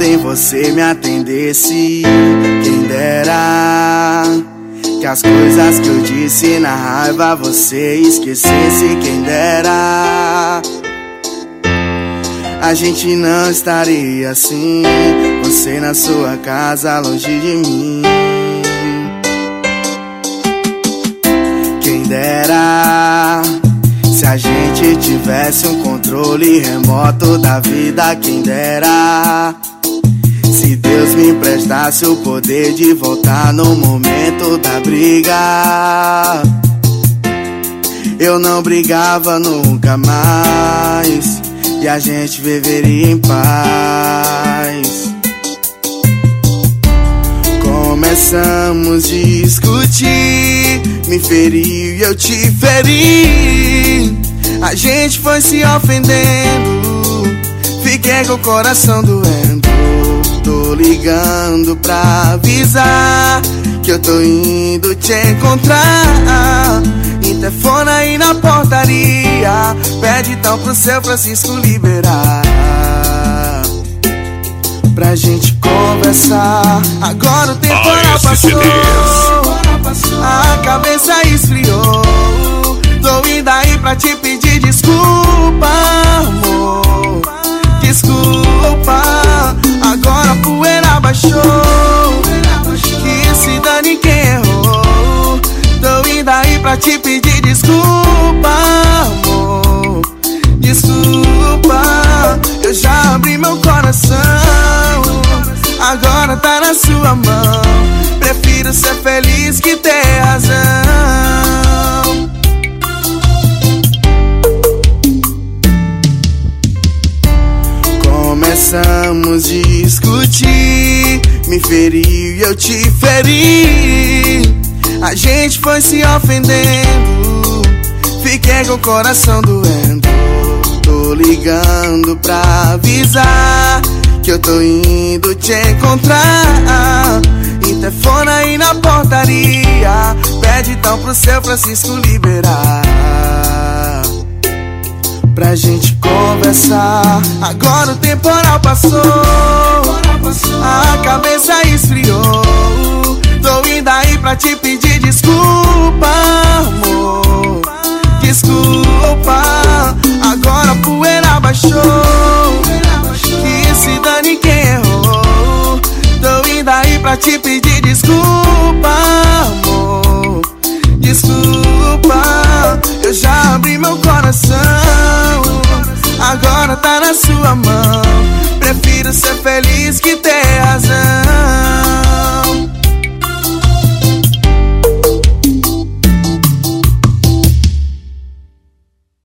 ontem você me atendesse. Quem dera que as coisas que eu disse na raiva você esquecesse. Quem dera a gente não estaria assim. Você na sua casa, longe de mim. Quem dera se a gente tivesse um controle remoto da vida, quem dera. Se Deus me emprestasse o poder de voltar no momento da briga, eu não brigava nunca mais e a gente viveria em paz. Começamos a discutir, me feriu e eu te feri. A gente foi se ofendendo, fiquei com o coração doendo. Tô ligando pra avisar que eu tô indo te encontrar. Interfona aí na portaria, pede então pro seu Francisco liberar. Pra gente conversar. Agora o temporal passou, a cabeça te pedir desculpa, amor. Desculpa, eu já abri meu coração. Agora tá na sua mão. Prefiro ser feliz que ter razão. Começamos a discutir, me feriu e eu te feri. A gente foi se ofendendo, fiquei com o coração doendo. Tô ligando pra avisar que eu tô indo te encontrar. Interfona aí na portaria, pede então pro seu Francisco liberar pra gente conversar. Agora o temporal passou, a cabeça esfriou. Tô indo aí pra te pedir desculpa, amor. Desculpa, agora a poeira baixou. Que se dane quem errou. Tô indo aí pra te pedir desculpa, amor. Desculpa, eu já abri meu coração. Agora tá na sua mão.